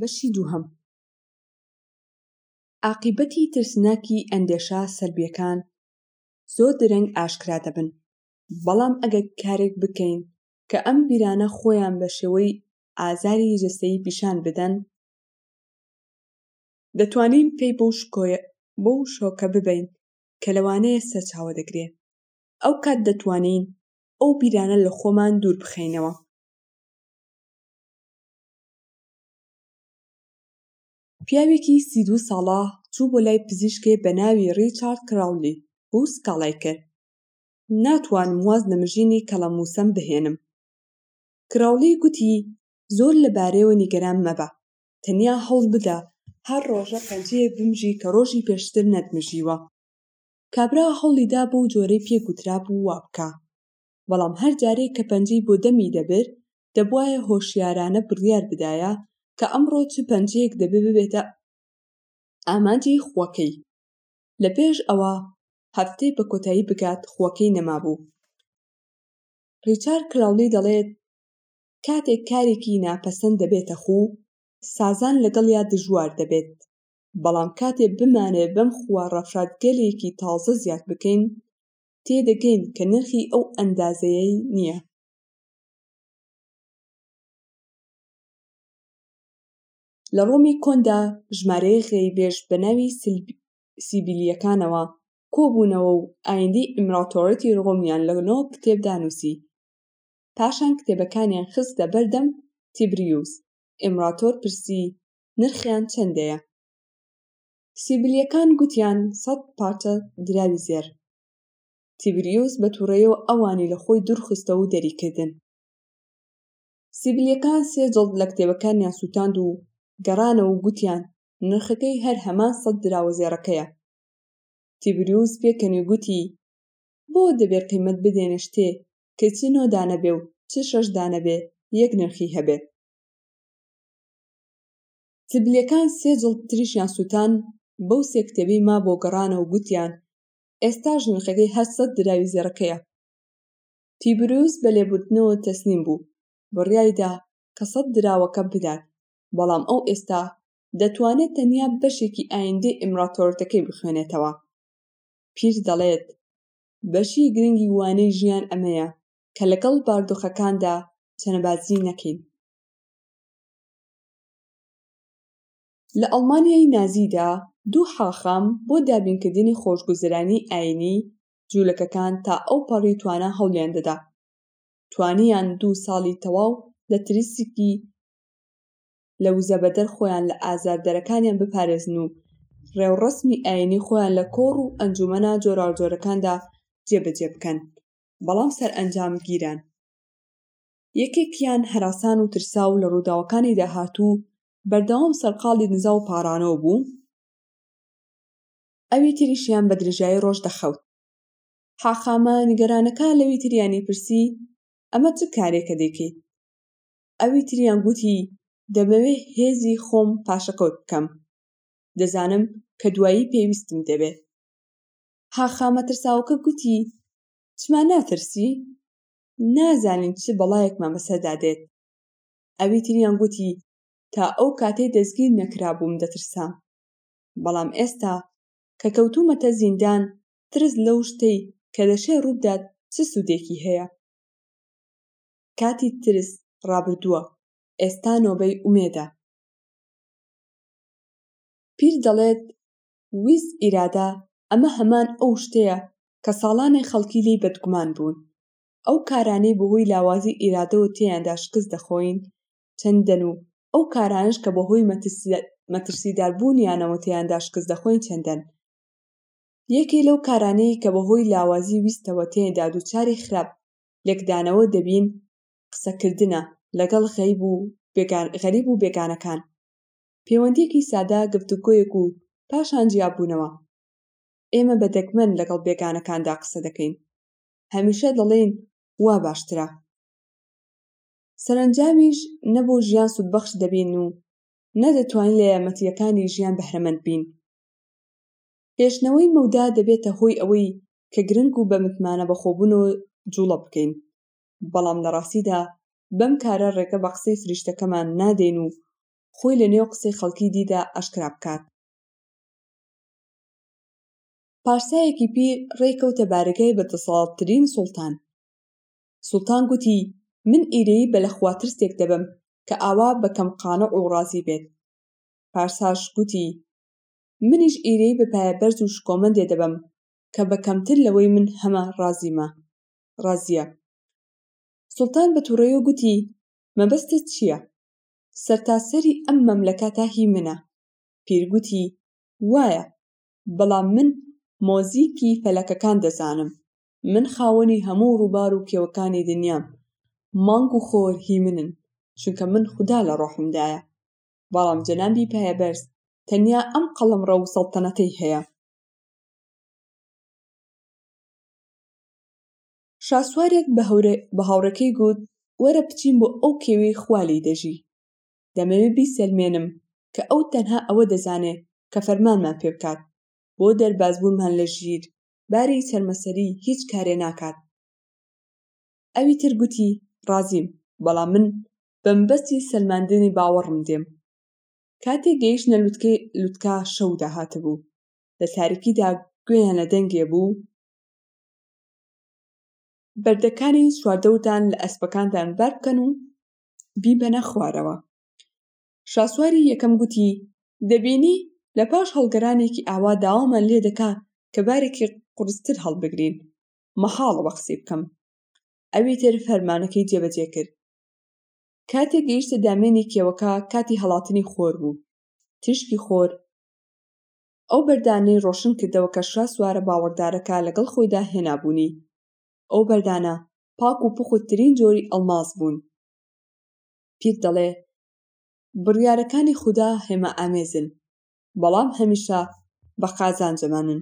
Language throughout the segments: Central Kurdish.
بەشی دووهەم ئاقیبەتی ترسناکی ئەندێشە سەلبیەکان زۆر درەنگ ئاشکرا دەبن بەڵام ئەگەر کارێک بکەین کە ئەم بیرانە خۆیان بە شێوەی ئازاری جەستەیی پیشان بدەن دەتوانین پێی بەو شکۆیە بەو شۆکە ببین کە لەوانەیە سەرچاوە دەگرێ ئەو کات دەتوانین ئەو بیرانە لە خۆمان دوور بخەینەوە پیاوێکی سی دوو ساڵە چوو بۆ لای پزیشکێ بە ناوی ڕیچارد کراولی و سکاڵای کرد ناتوانم واز لە مژینی کەڵەمووسەم بهێنم. کراولی گوتی زۆر لە بارەیەوە نیگەران مەبە، تەنیا هەوڵ بدە هەر ڕۆژە پەنجەیەک بمژی کە ڕۆژی پێشتر نەتمژیوە. کابرا هەوڵی دا بەو جۆرەی پێ گوترابوو وا بکا. بەڵام هەر جارەی کە پەنجەی بۆ دەمی دەبرد، دەبوایە هۆشیارانە بڕیار بدایە کە ئەمڕۆ چ پەنجەیەک دەبێ ببێتە ئامانجی خووەکەی. لە پێش ئەوە هەفتەی بە کۆتایی بگات خووەکەی نەمابوو. ڕیچار کراولی دەڵێت، کاتێک کارێکی ناپەسەند دەبێتە خوو، سازان لەگەڵیا دژوار دەبێت، بەڵام کاتێ بمانەوێ بەم خووە ڕەفراتگەلێکی تازە زیاد بکەین، تێدەگەین کە نرخی ئەو ئەندازەیەی نییە. لە ڕۆمی کۆندا ژمارەیەک غەیبێژ بە ناوی سیبیلییەکانەوە کۆبوونەوە و ئایندەی ئیمپراتۆریەتی ڕۆمیان لە نۆ کتێبدا نووسی، پاشان کتێبەکانیان خستە بەر دەم تیبریوس، ئیمپراتۆر پرسی، نرخیان چەندەیە؟ سیبلیەکان گوتیان سەد پارچە دراوی زێر. تیبریوس بە توڕەیەوە ئەوانی لە خۆی دورخستەوە و دەریکردن. سیبلیەکان سێ جڵد لە کتێبەکانیان سوتاند و گەڕانەوە و گوتیان نرخەکەی هەر هەمان سەد دراوە زێڕەکەیە. تیبریوس پێکەنی گوتی بۆ دەبێ قیمەت بدەینە شتێ کە چ نۆ دانە بێ و چ شەش دانە بێ یەک نرخی هەبێ؟ سبلیەکان سێ جڵد تریشیان سوتان بەو سێ کتێبەی ما بۆ گەڕانەوە گوتیان ئێستاش نرخەکەی هەر سەد دراوی زێڕەکەیە تیبریوس بە لێبوردنەوە تەسلیم بوو بڕیاریدا کە سەد دراوەکە بدات بەڵام ئەو ئێستا دەتوانێت تەنیا بەشێکی ئایندەی ئیمڕاتۆرەتەکەی بخوێنێتەوە پیر دەڵێت بەشی گرنگی وانەی ژیان ئەمەیە کە لەگەڵ باردۆخەکاندا چەنەبازی نەکەین لە ئەڵمانیای نازیدا دوو حاخام بۆ دابینکردنی خۆشگوزەرانی ئایینی جوولەکەکان تا ئەو پەڕی توانا هەوڵیان دەدا توانیان دوو ساڵی تەواو لە تریسکی لە وزەبەدەر خۆیان لە ئازاردەرەکانیان بپارێزن و ڕێوڕەسمی ئایینی خۆیان لە کۆڕ و ئەنجومەنە جۆراوجۆرەکاندا جێبەجێ بکەن بەڵام سەرئەنجام گیران یەکێکیان هەراسان و ترسا و لە ڕووداوەکانی داهاتوو بەردەوام سەرقاڵی نزا و پاڕانەوە بوو، ئەوی تریشیان بە درێژایی ڕۆژ دەخەوت. حاخامە نیگەرانەکە لەوی تریانی پرسی، ئەمە چ کارێکە دەیکەیت؟ ئەوی تریان گوتی، دەمەوێ هێزی خۆم پاشەکەوت بکەم. دەزانم کە دوایی پێویستم دەبێ. حاخامە ترساوەکە گوتی، چما ناترسی؟ نازانین چ بەڵایەکمان بەسەردا دێت. ئەوی تریان گوتی، تا ئەو کاتەی دەستگیر نەکرابووم دەترسام، بەڵام ئێستا کە کەوتوومەتە زیندان ترس لەو شتەی کە دەشێ ڕووبدات چ سوودێکی هەیە؟ کاتی ترس ڕابردووە، ئێستا نۆبەی ئومێدە. پیر دەڵێت، ویست ئیرادە ئەمە هەمان ئەو شتەیە کە ساڵانێک خەڵکی لێی بەدگومان بوون ئەو کارانەی بەهۆی لاوازی ئیرادەوە تێیاندا شکست دەخۆین چەندەن و ئەو کارانەش کە بەهۆی مەترسیدار بوونیانەوە تێیاندا شکست دەخۆین چەندەن یەکێ لەو کارانەی کە بەهۆی لاوازی ویستەوە تێیدا دووچاری خراپ لێکدانەوە دەبین قسەکردنە لەگەڵ غەیب و غەریب و بێگانەکان پێوەندییەکی سادە گفتوگۆیەک و پاشان جیابوونەوە. ئێمە بە دەگمەن لەگەڵ بێگانەکاندا قسە دەکەین. هەمیشە دەڵێین وا باشترە. سەرەنجامیش نە بۆ ژیان سوودبەخش دەبین و نە دەتوانین لە یارمەتییەکانی ژیان بەهرەمەند بین. هێشتنەوەی مەودا دەبێتە هۆی ئەوەی کە گرنگ و بە متمانە بەخۆبوون و جووڵە بکەین، بەڵام لە ڕاستیدا بەم کارە ڕێگە بە قسەی فریشتەکەمان نادەین و خۆی لە نێو قسەی خەڵکی دیدا ئاشکرا بکات. پارسایەکی پیر ڕێی کەوتە بارەگای بە دەسەڵاتترین سوڵتان. سوڵتان گوتی، من ئیرەیی بە لە خوا ترسێک دەبم کە ئاوا بە کەم قانع و ڕازی بێت. پارساش گوتی، منیش ئیرەیی بە پایەبەرز و شکۆمەندێ دەبم کە بە کەمتر لەوەی من هەمە ڕازیمە، ڕازییە. سوڵتان بە تووڕەیو گوتی، مەبەستت چییە؟ سەرتاسەری ئەم مەملەکەتە هی منە. پیر گوتی، وایە، بەڵام من مۆزیکی فەلەکەکان دەزانم. من خاوەنی هەموو ڕووبار و کێوەکانی دنیام. مانگ و خۆر هی منن، چونکە من خودا لە ڕۆحمدایە. بەڵام جەنابی پایەبەرز تەنیا ئەم قەڵەمڕەو و سەڵتەنەتەی هەیە. شاسوارێک بە هاوڕێکەی گوت، وەرە بچین بۆ ئەو کێوەی خوا لێی دەژی. دەمەوێ بیسەلمێنم کە ئەو تەنها ئەوە دەزانێ کە فەرمانمان پێ بکات. بۆ دەربازبوونمان لە ژیر باری چەرمەسەری هیچ کارێ ناکات. ئەوی تر گوتی، ڕازیم، بەڵام من بە مەبەستی سەلماندنی باوەڕم دێم. کاتێ گەیشتنە لوتکەی لوتکە شەو داهاتبوو. لە تاریکیدا گوێیان لە دەنگێ بوو. بەردەکانی چواردەورتان لە ئەسپەکانتان بار بکەن و بیبەنە خوارەوە. شاسواری یەکەم گوتی، دەبینی لە پاش هەڵگەرانێکی ئاوا داوامان لێ دەکا کە بارێکی قورستر هەڵبگرین، مەحاڵە بە قسەی بکەم. ئەوی تر فەرمانەکەی جێبەجێ کرد. کاتێ گەیشتە دامێنی کێوەکە کاتی هەڵاتنی خۆر بوو. تیشکی خۆر. ئەو بەردانەی ڕۆشن کردەوە کە شاسوارە باوەڕدارەکە لەگەڵ خۆیدا هێنابوونی. ئەو بەردانە پاک و پوخت ترین جۆری ئەڵماس بوون. پیر دەڵێ، بڕیارەکانی خودا هێما ئامێزن، بەڵام هەمیشە بە قازانج دەمانن.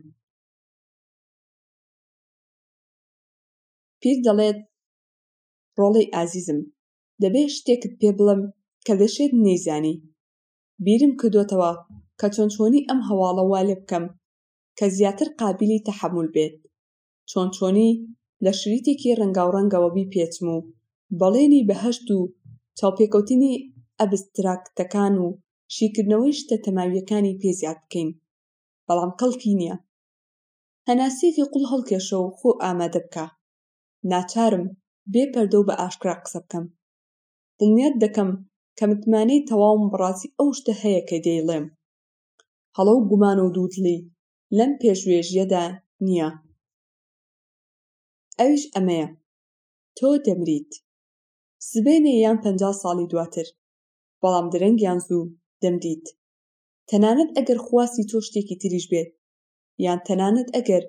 پیر دەڵێت، ڕۆڵەی ئازیزم، دەبێ شتێکت پێ بڵێم کە دەشێت نەیزانی. بیرم کردۆتەوە کە چۆن چۆنی ئەم هەواڵە وا لێ بکەم کە زیاتر قابیلی تەحەمول بێت چۆن چۆنی لە شریتێکی ڕەنگاوڕەنگەوە بیپێچم و بەڵێنی بەهەشت و چاوپێکەوتنی ئەبستراکتەکان و شیکردنەوەی شتە تەماوییەکانی پێ زیاد بکەین بەڵام کەڵکی نییە هەناسەیەکی قوڵ هەڵکێشە و خۆ ئامادە بکە ناچارم بێ پەردە و بە ئاشکرا قسە بکەم دڵنیات دەکەم کە متمانەی تەواوم بە ڕاستی ئەو شتە هەیە کە دەیڵێم. هەڵە و گومان و دوودڵی لەم پێشوێژییەدا نییە. ئەویش ئەمەیە، تۆ دەمریت. سبەینێ یان پەنجا ساڵی دواتر. بەڵام درەنگ یان زوو دەمریت. تەنانەت ئەگەر خواستی تۆ شتێکی تریش بێت، یان تەنانەت ئەگەر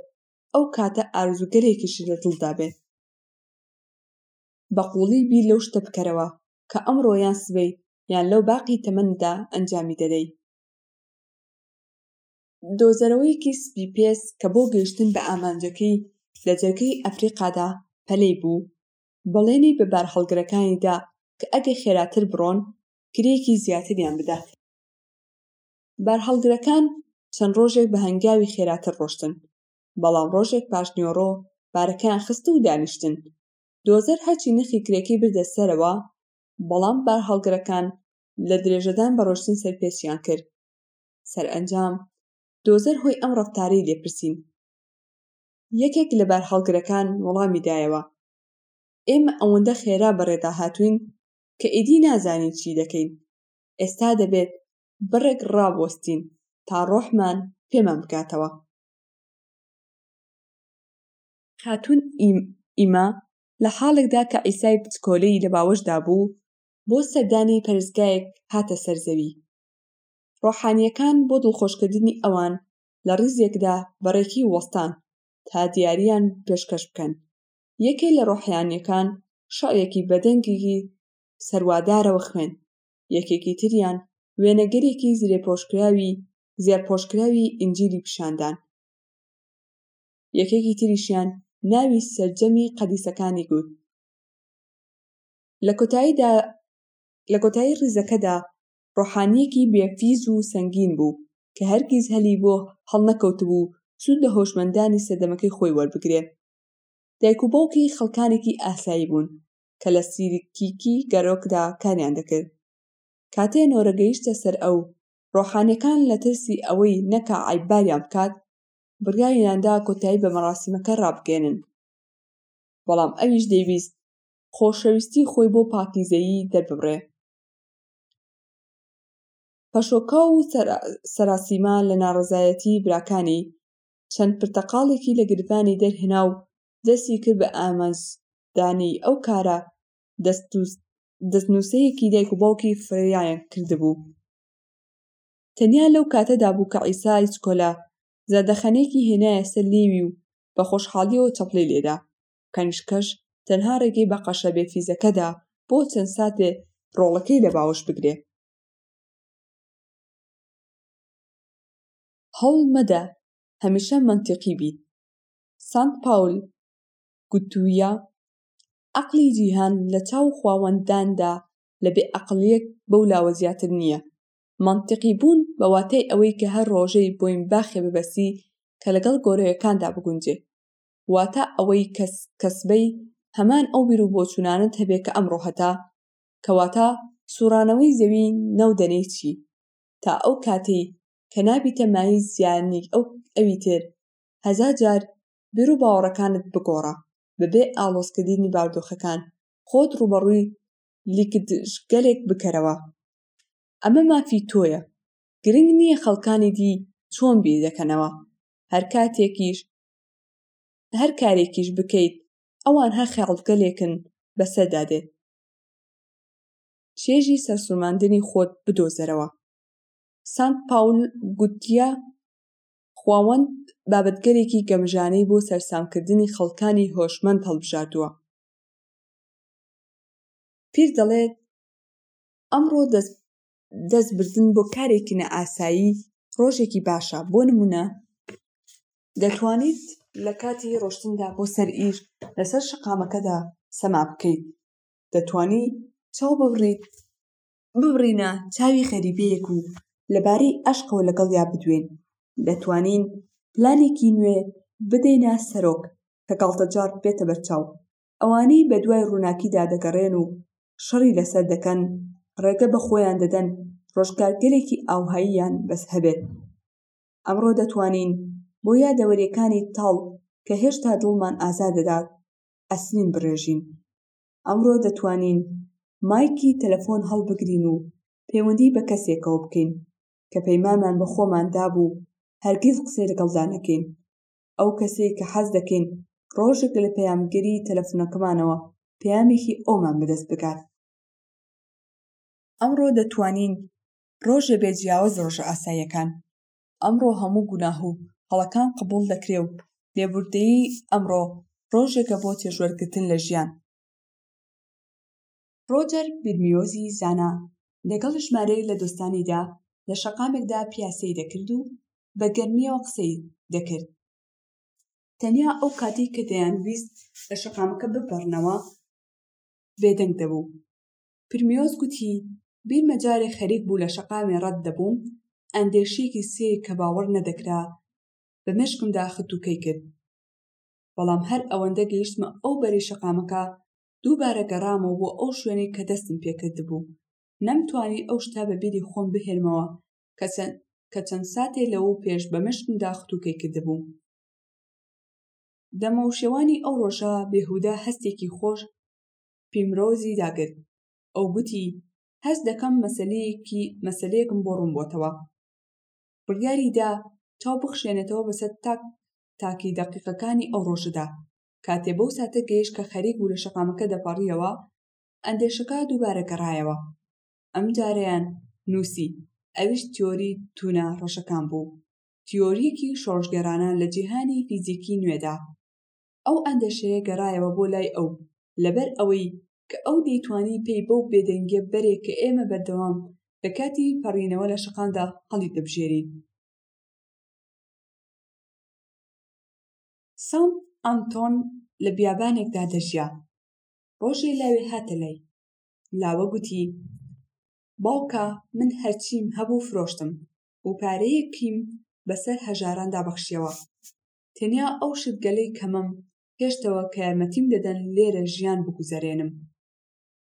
ئەو کاتە ئارەزووگەلێکیشت لە دڵدا بێت. بە قووڵی بیر لەو شتە بکەرەوە کە ئەمڕۆ یان سبەی یان لەو باقی تەمەنتدا ئەنجامی دەدەی. دۆزەرەوەیەکی سپی پێست کە بۆ گەیشتن بە ئامانجەکەی لە جەرگەی ئەفریقادا پەلەی بوو، بەڵێنی بە بارهەڵگرەکانی دا کە ئەگەر خێراتر بڕۆن، کرێیەکی زیاتریان بدات. بارهەڵگرەکان چەند ڕۆژێک بە هەنگاوی خێراتر ڕۆشتن، بەڵام ڕۆژێک پاشنیوەڕۆ بارەکەیان خستن و دانیشتن، دۆزەر هەرچی نرخی کرێکەی بردە سەرەوە، بەڵام بارهەڵگرەکان لە درێژەدان بە ڕۆشتن سەرپێچیان کرد. سەرئەنجام دۆزەر هۆی ئەم ڕەفتارەی لێپرسین. یەکێک لە بارهەڵگرەکان وەڵامی دایەوە، ئێمە ئەوەندە خێرا بەڕێدا هاتووین کە ئیدی نازانین چی دەکەین. ئێستا دەبێت بڕێک ڕابوەستین تا ڕۆحمان پێمان بگاتەوە. خاتوون ئیما لە حاڵێکدا کە عیسای بچکۆلەی لە باوەشدا بوو بۆ سەردانی پەرستگایەک هاتە سەر زەوی، ڕۆحانییەکان بۆ دڵخۆشکردنی ئەوان لە ڕیزێکدا بە ڕێکی وەستان تا دیارییان پێشکەش بکەن، یەکێ لە ڕۆحیانییەکان شعرێکی بە دەنگێکی سەروادارەوە خوێند، یەکێکی تریان وێنەگەلێکی زرێپۆشکراوی زێڕپۆشکراوی ئینجیلی پیشاندان. یەکێکی تریشیان ناوی سەرجەمی قەدیسەکانی گوت لە کۆتاییدا لە کۆتایی ڕیزەکەدا ڕۆحانیەکی بێفیز و سەنگین بوو کە هەرگیز هەلی بۆ هەڵنەکەوتبوو سوود لە هۆشمەندانی سەردەمەکەی خۆی وەربگرێ دایک و باوکی خەڵکانێکی ئاسایی بوون کە لە سیرکیکی گەرۆکدا کاریان دەکرد کاتێ نۆرە گەیشتە سەر ئەو ڕۆحانەکان لە ترسی ئەوەی نەکا عیباریان بکات بڕیاریاندا کۆتایی بە مەراسیمەکە ڕابگەێنن، بەڵام ئەویش دەیویست خۆشەویستی خۆی بۆ پاکیزەیی دەرببڕێ. پەشۆکاو و سەراسیما لە ناڕەزایەتیی براکانی، چەند پرتەقاڵێکی لە گرڤانی دەرهێنا و دەستی کرد بە ئامانجدانی ئەو کارە، دەستنووسەیەکی دایک و باوکی فریایان کردبوو. تەنیا لەو کاتەدا بوو کە عیسا ئیسکۆلا زەردەخەنەیەکی هێنایە سەر لێوی و بە خۆشحاڵییەوە چەپڵەی لێ دا. کەنیشکەش تەنها ڕێگەی بە قەشە بێ فیزەکە دا بۆ چەند ساتێ ڕۆڵەکەی لە باوەش بگرێ. هەوڵ مەدە هەمیشە مەنتیقی بیت. سانت پاول گوتوویە، عەقڵی جیهان لە چاو خواوەندداندا لە بێ عەقڵییەک بەو لاوە زیاتر نییە. مەنتیقی بوون بە واتای ئەوەی کە هەر ڕۆژەی بۆین باخێ ببەسی کە لەگەڵ گۆرەوێکاندا بگونجێ واتا ئەوەی کەس کەسبەی هەمان ئەو بیر و بۆچوونانەت هەبێ کە ئەمڕۆ هەتە کەواتە سوڕانەوەی زەوی ناو دەنێی چی تا ئەو کاتەی کە نابیتە مایەی زیانی ئەو ئەوی تر هەزار جار بیر و باوەڕەکانت بگۆڕە بەبێ ئاڵۆزکردنی باودۆخەکان خۆت ڕووبەڕووی لیکدژگەلێک بکەرەوە ئەمە مافی تۆیە گرنگ نییە خەڵکانی دی چۆن بیر دەکەنەوە هەر کاتێکیش هەر کارێکیش بکەیت ئەوان هەر خەیاڵگەلێکن بەسەردا دێت چێژی سەرسوڕماندنی خۆت بدۆزەرەوە سانت پاول گوتیە خواوەند بابەتگەلێکی گەمژانەی بۆ سەرسامکردنی خەڵکانی هۆشمەند هەڵبژاردووە پیر دەڵێت ئەمڕۆ دەست دەست بردن بۆ کارێکی نائاسایی ڕۆژێکی باشە بۆ نمونە دەتوانیت لە کاتی ڕۆشتندا بۆ سەر ئیر لەسەر شقامەکەدا سەما بکەیت دەتانی چاو ببڕیت ببڕینە چاوی خەریبەیەک و لەبارەی ئەشقەوە لەگەڵ یا بدوێن دەتوانین پلانێکی نوێ بدەینە سەرۆک کە گاڵتەجار بێتە بەرچاو ئەوانەی بەدوای ڕووناکیدا دەگەڕێن و شەڕی لەسەر دەکەن ڕێگە بە خۆیان دەدەن ڕۆژگارگەلێکی ئاوهاییان بەس هەبێت. ئەمڕۆ دەتوانین بۆ یادەوەریەکانی تاڵ کە هێشتا دڵمان ئازار دەدات ئەسنین بڕێژین. ئەمڕۆ دەتوانین مایکی تەلەفۆن هەڵبگرین و پەیوەندی بە کەسێکەوە بکەین کە پەیمانمان بە خۆمان دابوو هەرگیز قسەی لەگەڵدا نەکەین. ئەو کەسەی کە حەز دەکەین ڕۆژێک لە پەیامگەری تەلەفونەکەمانەوە پەیامێکی ئەومان بەدەست بگات ئەمڕۆ دەتوانین ڕۆژە بێ جیاوەز ڕۆژە ئاساییەکان ئەمڕۆ هەموو گوناه و هەڵەکان قبول دەکرێ و لێبوردەیی ئەمڕۆ ڕۆژێکە بۆ چێژوەرگرتن لە ژیان ڕۆجەر بیرمیۆزی زانا لەگەڵ ژمارەیەک لە دۆستانیدا لە شەقامێکدا پیاسەی دەکرد و بە گەرمییەوە قسەی دەکرد. تەنیا ئەو کاتەی کە دەیانویست لە شەقامەکە بپەڕنەوە بێدەنگ دەبوو. پرمیۆز گوتی، بیرمە جارێک خەریک بوو لە شەقامێ ڕەت دەبووم، ئەندێشەیەکی سەیر کە باوەڕ نەدەکرا بە مێشکمدا ختووکەی کرد، بەڵام هەر ئەوەندە گەیشتمە ئەو بەری شەقامەکە دووبارە گەڕامەوە بۆ ئەو شوێنەی کە دەستم پێکردبوو. نەمتوانی ئەو شتە بە بیری خۆم بهێنمەوە کە چەند کە چەند ساتێ لەوەو پێش بە مێشکمدا ختوکەی کردبووم. دەمەوشێوانی ئەو ڕۆژە بێهودە هەستێکی خۆش پیمرۆزی داگرت. ئەو گوتی، هەست دەکەم مەسەلەیەکی مەسەلەیەکم بۆ ڕوون بۆتەوە. بڕیاری دا چاو بخشێنێتەوە بەسەر تاک تاکی دەقیقەکانی ئەو ڕۆژەدا. کاتێ بەو ساتە گەیشت کە خەریک بوو لە شەقامەکە دەپەڕییەوە، ئەندێشەکە دووبارە گەڕایەوە. ئەمجارەیان نووسی، ئەویش تیۆری تونە ڕەشەکان بوو، تیۆرییەکی شۆڕشگێڕانە لە جیهانی فیزیکی نوێدا. ئەو ئەندێشەیە گەڕایەوە بۆ لای ئەو، لەبەر ئەوەی کە ئەو دەیتوانی پێی بەو بێدەنگییە بەرێ کە ئێمە بەردەوام لە کاتی پەڕینەوە لە شەقامدا هەڵیدەبژێرین. سانت ئانتۆن لە بیابانێکدا دەژیا. ڕۆژێ لاوێ هاتە لای. لاوە گوتی، باوکە من هەرچیم هەبوو فرۆشتم و پارەیەکیم بەسەر هەژاراندا بەخشیەوە. تەنیا ئەو شتگەلەی کەمم هێشتەوە کە یارمەتیم دەدەن لێرە ژیان بگوزەرێنم.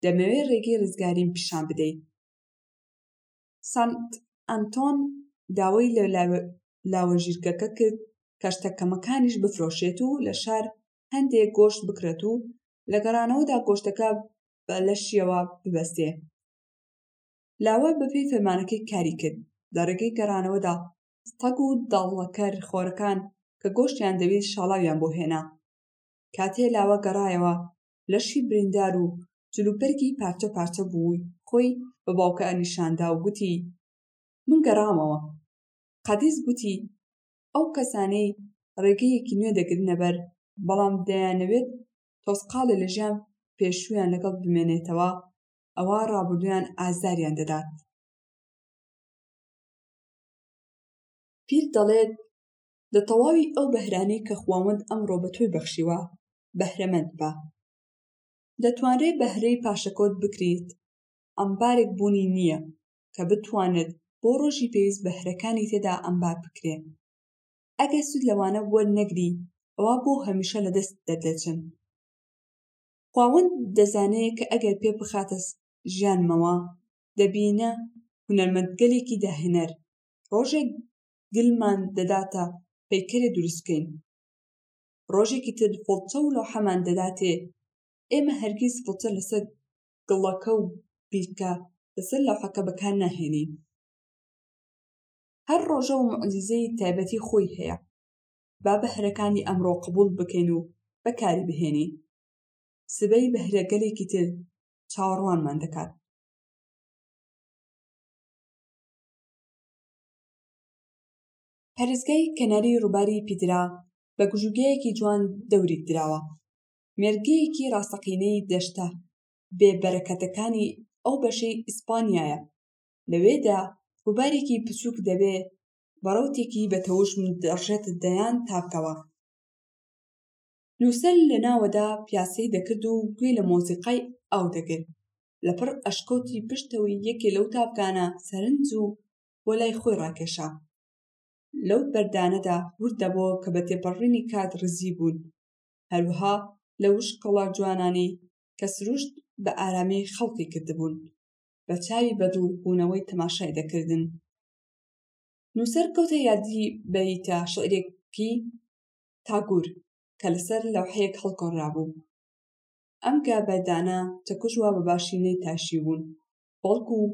دەمەوێ ڕێگەی ڕزگاریم پیشان بدەیت. سانت ئەنتۆن داوای لە لاوەژیرگەکە کرد کە شتەکەمەکانیش بفرۆشێت و لە شار هەندێک گۆشت بکڕێت و لە گەڕانەوەدا گۆشتەکە بە لەشیەوە ببەستێ. لاوە بەپێی فەرمانەکەی کاری کرد، لە ڕێگەی گەڕانەوەدا سەگ و داڵڵەکەر خۆرەکان کە گۆشتیان دەویست شاڵاویان بۆ هێنا. کاتێ لاوە گەڕایەوە لەشی بریندار و جلوبەرگی پارچە پارچە بووی خۆی بە باوکە نیشاندا و گوتی، من گەڕامەوە. قەدیس گوتی، ئەو کەسانەی ڕێگەیەکی نوێ دەگرنە بەر، بەڵام دەیانەوێت تۆزقاڵێ لە ژیان پێشوویان لەگەڵ بمێنێتەوە، ئەوا ڕابردوویان ئازاریان دەدات. پیر دەڵێت، لە تەواوی ئەو بەهرانەی کە خواوەند ئەمڕۆ بە تۆی بەخشیوە بەهرەمەند بە دەتوانرێ بەهرەی پاشەکەوت بکریت ئەمبارێک بوونی نییە کە بتوانێت بۆ ڕۆژی پێویست بەهرەکانی تێدا ئەمبار بکرێ ئەگەر سود لەوانە وەرنەگری ئەوا بۆ هەمیشە لە دەست دەردەچن خواوەند دەزانێ کە ئەگەر پێ بخاتە ژیانمەوە دەبینە هونەرمەندگەلێکی داهێنەر ڕۆژێک گلمان دەداتە پەیکەرێ دروستکەین ڕۆژێکی تر فڵچە و لۆحەمان دەداتێ ئێمە هەرگیز فڵچە لەسەر گڵەکە و بیرکە لەسەر لۆحەکە بەکار ناهێنین هەر ڕۆژە و معجزەی تایبەتی خۆی هەیە با بەهرەکانی ئەمڕۆ قبول بکەین و بەکاری بهێنین سبەی بەهرەگەلێکی تر چاوەڕوانمان دەکات پارێزگای کەناری ڕووباری پیدرا بە گژوگیایەکی جوان دەوری دراوە مێرگەیەکی ڕاستەقینەی دەشتە بێ بەرەکەتەکانی ئەو بەشەی ئیسپانیایە لەوێدا ڕووبارێکی بچووک دەبێ بە ڕەوتێکی بە تەوژم دەڕژێت دەیان تاکەوە نووسەر لە ناوەدا پیاسەی دەکرد و گوێ لە مۆزیقای ئاو دەگرت لەپڕ ئەشکەوتی پشتەوەی یەکێ لەو تاڤگانە سەرنج و بۆ لای خۆی ڕاکێشا. لەو بەردانەدا ورد دەبۆوە کە بە تێپەڕینی کات ڕزی بوون. هەروەها لە وشکەڵە جوانانەی کە سروشت بە ئارامی خەڵقی کردبوون، بە چاوی بەدڵ بوونەوەی تەماشای دەکردن. نووسەر کەوتە یادی بەیتە شیعرێکی تاگور کە لەسەر لەوحەیەک هەڵکۆنرابوو. ئەم گا بەردانە چەکوش وا بە باشی نەیتاشیبوون، بەڵکوو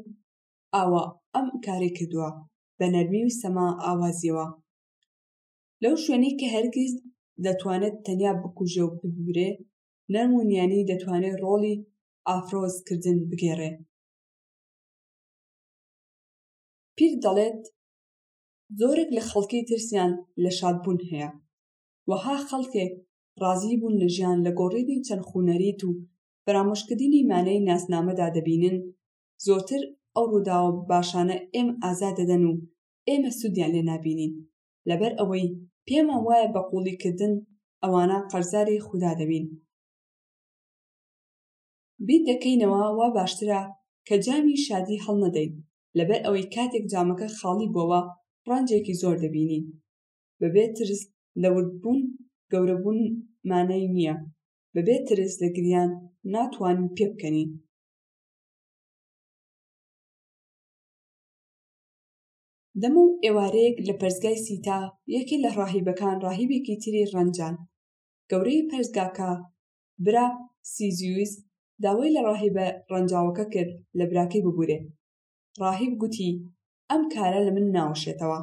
ئاوا ئەم کارەی کردووە بە نەرمی و سەما ئاوازیەوە لەو شوێنەی کە هەرگیز دەتوانێت تەنیا بکوژێ و ببورێ نەرم و نیانی دەتوانێت ڕۆڵی ئافرۆز کردن بگێڕێ پیر دەڵێت زۆرێک لە خەڵکی ترسیان لە شادبوون هەیە وەها خەڵکێک ڕازی بوون لە ژیان لە گۆڕینی چەند خوونەریت و فەرامۆشکردنی مانەی ناسنامەدا دەبینن زۆرتر ئەو ڕووداوە باشانە ئێمە ئازار دەدەن و ئێمە سوودیان لێ نابینین لەبەر ئەوەی پێمان وایە بە قوڵیکردن ئەوانە قەرزاری خودا دەبین بیر دەکەینەوە وا باشترە کە جامی شادی هەڵنەدەین لەبەر ئەوەی کاتێک جامەکە خاڵی بووەوە ڕەنجێکی زۆر دەبینین بەبێ ترس لە وردبوون گەورەبوون مانای نییە بەبێ ترس لە گریان ناتوانین پێبکەنین دەمو ئێوارەیەک لە پەرستگای سیتا یەکێ لە ڕاهیبەکان ڕاهیبێکی تری ڕەنجان گەورەی پەرستگاکە برا سیزیوس داوای لە ڕاهیبە ڕەنجاوەکە کرد لە براکەی ببورێ ڕاهیب گوتی ئەم کارە لە من ناوەشێتەوە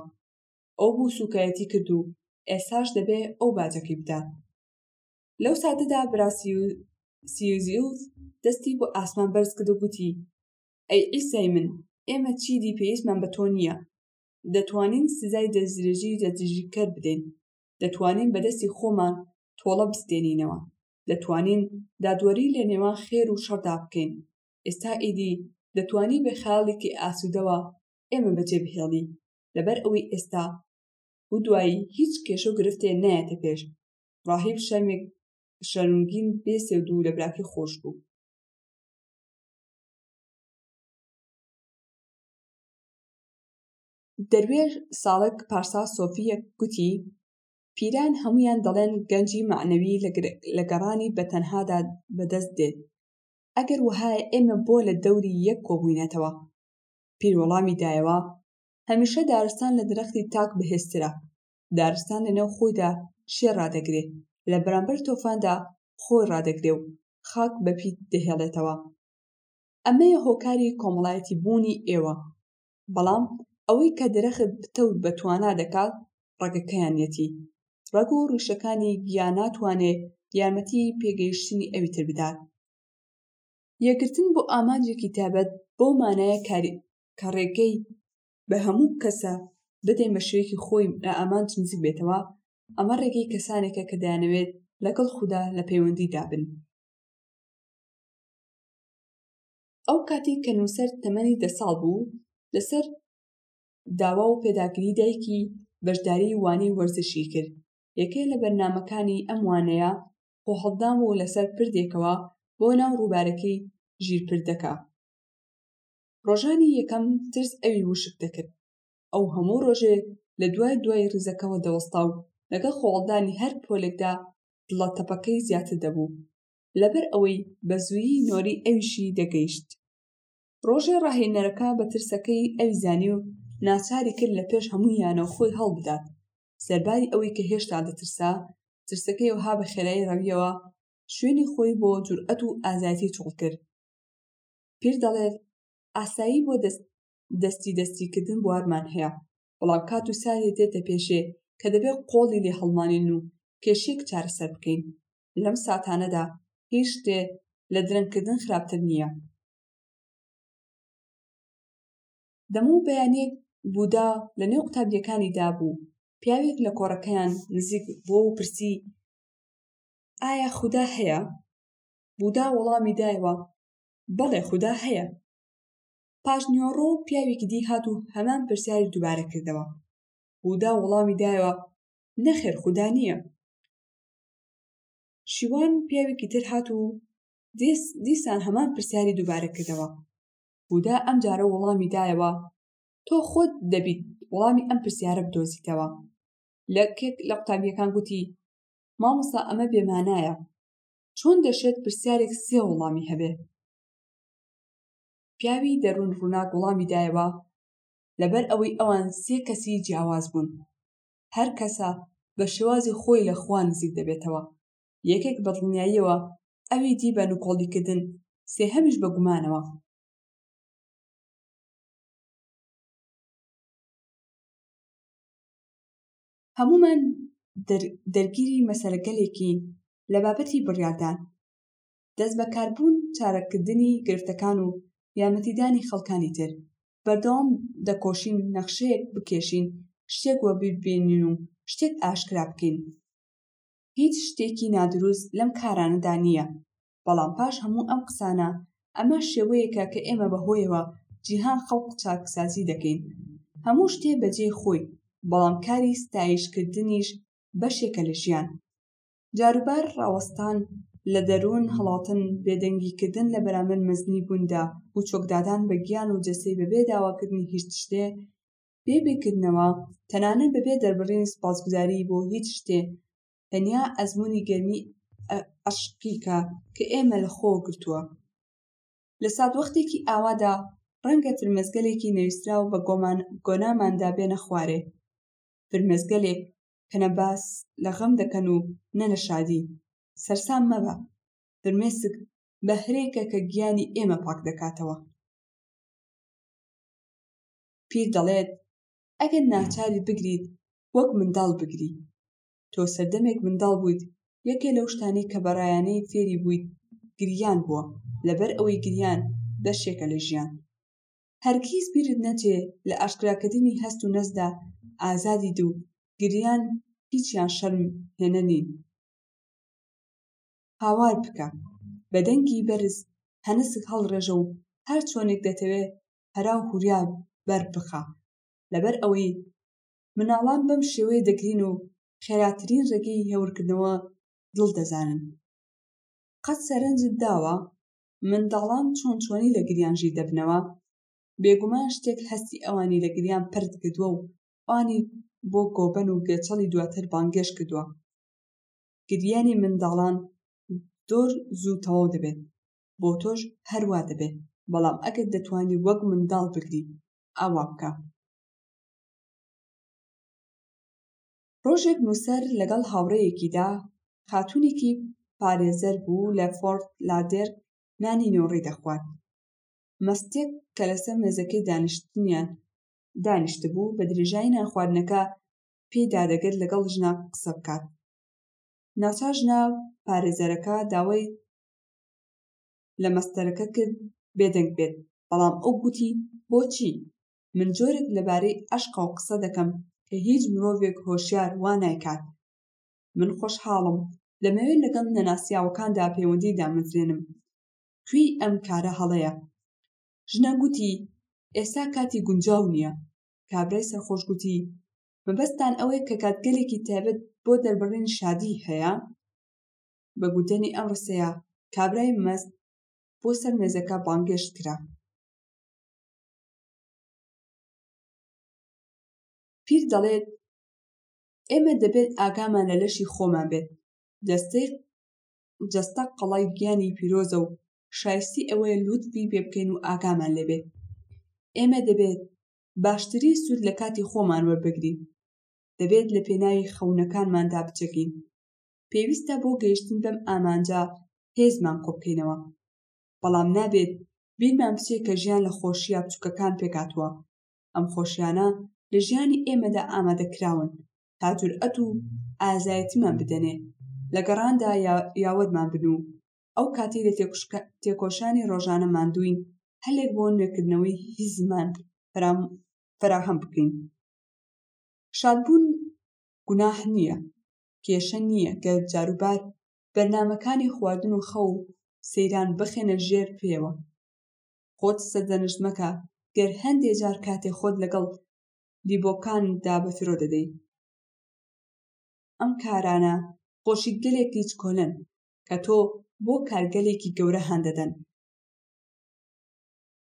ئەو بوو سوکایەتی کرد و ئێستاش دەبێ ئەو باجەکەی بدات لەو ساتەدا براسیوزیوز دەستی بۆ ئاسمان بەرز کرد و گوتی ئەی ئیسای من ئێمە چیدی پێویستمان بە تۆ نییە دەتوانین سزای دەستدرێژی دەستدرێژیکەر بدەین دەتوانین بەدەستی خۆمان تۆڵە بستێنینەوە دەتوانین دادوەری لە نێوان خێر و شەڕدا بکەین ئێستا ئیدی دەتوانی بە خەیاڵێکی ئاسوودەوە ئێمە بەجێ بهێڵی لەبەر ئەوەی ئێستا و دوایی هیچ کێشە و گرفتێ نایەتە پێش ڕاهیب شەرمێک شەرمگین بێ سێ و دوو لە براکەی خۆش بوو دەروێر ساڵک پارسا سۆفیەک گوتی پیران هەمویان دەڵێن گەنجی مەعنەوی لە گەڕانی بە تەنهادا بەدەست دێت ئەگەر وەهایە ئێمە بۆ لە دەوری یەک کۆبوینەتەوە پیر وەڵامی دایەوە هەمیشە دارستان لە درەختی تاک بەهێزترە دارستان لە نێو خۆیدا شێ ڕادەگرێ، لە بەرامبەر تۆفاندا خۆی ڕادەگرێ و خاک بە پیت دەهێڵێتەوە. ئەمەیە هۆکاری کۆمەڵایەتی بوونی ئێوە. بەڵام ئەوەی کە درەخت پتەو بە توانا دەکا ڕەگەکەیانیەتی. ڕەگ و ڕیشەکانی گیا ناتوانێ یارمەتی پێگەیشتنی ئەوی تر بدات. یەکگرتن بۆ ئامانجێکی تایبەت بەو مانایە کە ڕێگەی بە هەموو کەسە بدەین بە شوێکی خۆی لە ئامانج نزیک بێتەوە ئەمە ڕێگەی کەسانێکە کە دەیانەوێت لەگەڵ خوددا لە پەیوەندی دابن ئەو کاتی کە نووسەر تەمەنی دە ساڵ بوو لەسەر داوا و پێداگری دایکی بەشداری وانەی وەرزشی کرد یەکێ لە بەرنمەکانی ئەم وانەیە خۆهەڵدان بوو لەسەر پردێکەوە بۆ ناو ڕووبارەکەی ژیرپردەکە ڕۆژانی یەکەم ترس ئەوی وشک دەکرد ئەو هەموو ڕۆژێ لە دوای دوای ڕیزەکەوە دەوەستا و لەگەڵ خۆڵدانی هەر پۆلێکدا دڵە تەپەکەی زیاتر دەبوو لەبەر ئەوەی بە زوویی نۆری ئەویشی دەگەیشت ڕۆژێ ڕاهێنەرەکە بە ترسەکەی ئەوی زانی و ناچاری کرد لە پێش هەموو یانەوە خۆی هەڵبدات سەرباری ئەوەی کە هێشتا دەترسا ترسەکەی وها بە خێرایی ڕەویەوە شوێنی خۆی بۆ جورئەت و ئازایەتی چۆڵ کرد پیر دەڵێت، ئاسایی بۆ دەستی دەستی کردن بوارمان هەیە، بەڵام کات و ساتێ دێتە پێشێ کە دەبێت قۆڵی لێ هەڵمانین و کێشەیەک چارەسەر بکەین. لەم ساتانەدا هیچ شتێ لە درەنگکردن خراپتر نییە. دەموو و بەیانێک بودا لە نێو قوتابییەکانی دابوو، پیاوێک لە کۆڕەکەیان نزیک بووە و پرسی، ئایا خودا هەیە؟ بودا وەڵامی دایەوە، بەڵێ خودا هەیە پاش نیوەڕۆ پیاوێکی دی هات و هەمان پرسیاری دووبارە کردەوە بودا وەڵامی دایەوە نەخێر خودا نییە شیوان پیاوێکی تر هات و دیسان هەمان پرسیاری دووبارە کردەوە بودا ئەم جارە وەڵامی دایەوە تۆ خۆت دەبیت وەڵامی ئەم پرسیارە بدۆزیتەوە لە کێک لە قوتابیەکان گوتی مامۆسا ئەمە بێمانایە چۆن دەشێت پرسیارێک سێ وڵامی هەبێ پیاوی دەروون ڕووناک وڵامی دایەوە لەبەر ئەوەی ئەوان سێ کەسی جیاواز بوون هەر کەسە بە شێوازی خۆی لە خوا نزیک دەبێتەوە یەکێک بە دڵنیاییەوە ئەوی دی بە نکۆڵیکردن سێهەمیش بە گومانەوە هەمومان دەرگیری مەسەلەگەلێکین لە بابەتی بڕیاردان، دەستبەکاربوون، چارەکردنی گرفتەکان و یارمەتیدانی خەڵکانی تر، بەردەوام دەکۆشین نەخشەیەک بکێشین، شتێک وەبیربێنین و شتێک ئاشکرا بکەین. هیچ شتێکی نادروست لەم کارانەدا نییە، بەڵام پاش هەموو ئەم قسانە، ئەمە شێوەیەکە کە ئێمە بەهۆیەوە جیهان خەڵق چاکسازی دەکەین. هەموو شتێ بەجێی خۆی، بەڵام کاری ستایشکردنیش بەشێکە لە ژیان. جاروبار ڕاوەستان لە دەروون، هەڵاتن، بێدەنگیکردن لە بەرامبەر مەزنی بووندا و چۆکدادان بە گیان و جەستەی بەبێ داواکردنی هیچ شتێ، بێ بیرکردنەوە، تەنانەت بەبێ دەربڕینی سوپاسگوزاریی بۆ هیچ شتێ، تەنیا ئەزموونی گەرمیی عەشقیکە کە ئێمە لە خۆوە گرتووە. لە ساتوەختێکی ئاوادا ڕەنگە فرمێسکگەلێکی نەویستراو بە گۆناماندا بێنە خوارێ، فرمێسکگەلێک کە نە باس لە غەم دەکەن و نە لە شادی، سەرسام مەبە، فرمێسک بەهرەیەکە کە گیانی ئێمە پاک دەکاتەوە. پیر دەڵێت، ئەگەر ناچاریت بگریت، وەک منداڵ بگری. تۆ سەردەمێک منداڵ بوویت، یەکێ لەو شتانەی کە بەڕایانەی فێری بوویت گریان بووە، لەبەر ئەوەی گریان بەشێکە لە ژیان. هەرگیز بیرت نەچێ لە ئاشکراکردنی هەست و نەزدا ئازادی دو گریان هیچیان شەرم هێنە نین هاوار بکە بە دەنگی بەرز هەنسک هەڵڕێژە و هەر چۆنێک دەتەوێ هەرا و هوریا بەر بخە لەبەر ئەوەی مناڵان بەم شێوەیە دەگرین و خێراترین ڕێگەی هێورکردنەوە دڵ دەزانن قەت سەرنجت داوە منداڵان چۆن چۆنی لە گریان ژیر دەبنەوە؟ بێگومان شتێک هەستی ئەوانی لە گریان پەرت کردووە و ئەوانی بۆ گۆبەن و گێچەڵی دواتر بانگێش کردووە. گریانی منداڵان زۆر زوو تەواو دەبێت، بۆ تۆش هەر وا دەبێت، بەڵام ئەگەر دەتوانی وەک منداڵ بگری، ئاوا بکە. ڕۆژێک نووسەر لەگەڵ هاوڕێیەکیدا، خاتوونێکی پارێزەر بوو لە فۆرت لادێرک نانی نۆڕی دەخوارد. مەستێک کە لەسەر مێزەکەی دانیشتنیان دانیشتبوو، بە درێژایی نانخواردنەکە پێی دادەگرت لەگەڵ ژنە قسە بکات. ناوچا ژنە پارێزەرەکە داوای لە مەستەرەکە کرد بێدەنگ بێت، بەڵام ئەو گوتی بۆچی؟ من جۆرێک لەبارەی عەشقەوە قسە دەکەم کە هیچ مرۆڤێک هۆشیار وا نایکات من خۆشحاڵم دەمەوێت لەگەڵ نەناسیاوەکاندا پەیوەندی دامەزرێنم کوێی ئەم کارە هەڵەیە ژنە گوتی ئێستا کاتی گونجاو نییە کابرای سەرخۆش گوتی مەبەستان ئەوەیە کە کاتگەلێکی تایبەت بۆ دەربڕین شادی هەیە بە گوتنی ئەم ڕسەیە کابرای مەست بۆ سەر مێزەکە بانگێشت کرا پیر دەڵێت ئێمە دەبێت ئاگامان لە لەشی خۆمان بێت جەستەی جەستە قەڵای گیانی پیرۆزە و شایستی ئەوەیە لوتفی پێ بکەین و ئاگامان لێ بێت ئێمە دەبێت باشترین سوود لە کاتی خۆمان وەربگرین دەبێت لە پێناوی خەونەکانماندا بچەکین پێویستە بۆ گەیشتن بەم ئامانجە هێزمان کۆبکەینەوە بەڵام نابێت بیرمان بچێ کە ژیان لە خۆشییە بچووکەکان پێکهاتووە، ئەم خۆشییانە لە ژیانی ئێمەدا ئامادەکراون تا جورئەت و ئازایەتیمان بدەنێ لە گەڕاندا یاوەرمان بن و ئەو کاتەی لە تێکۆشانی ڕۆژانە ماندووین هەلێک بۆ نوێکردنەوەی هیزمان فەراهەم بکەین. شادبوون گوناح نییە، کێشە نییە گەر جاروبار بەرنامەکانی خواردن و خەو و سەیران بخەنە ژێر پێوە خۆت سەرزەنشت مەکە گەر هەندێ جار کاتێ خۆت لەگەڵ لیبۆکاندا بەفیڕۆ دەدەی ئەم کارانە خۆشی گەلێک لیچکۆلن کە تۆ بۆ کارگەلێکی گەورە هاندەدەن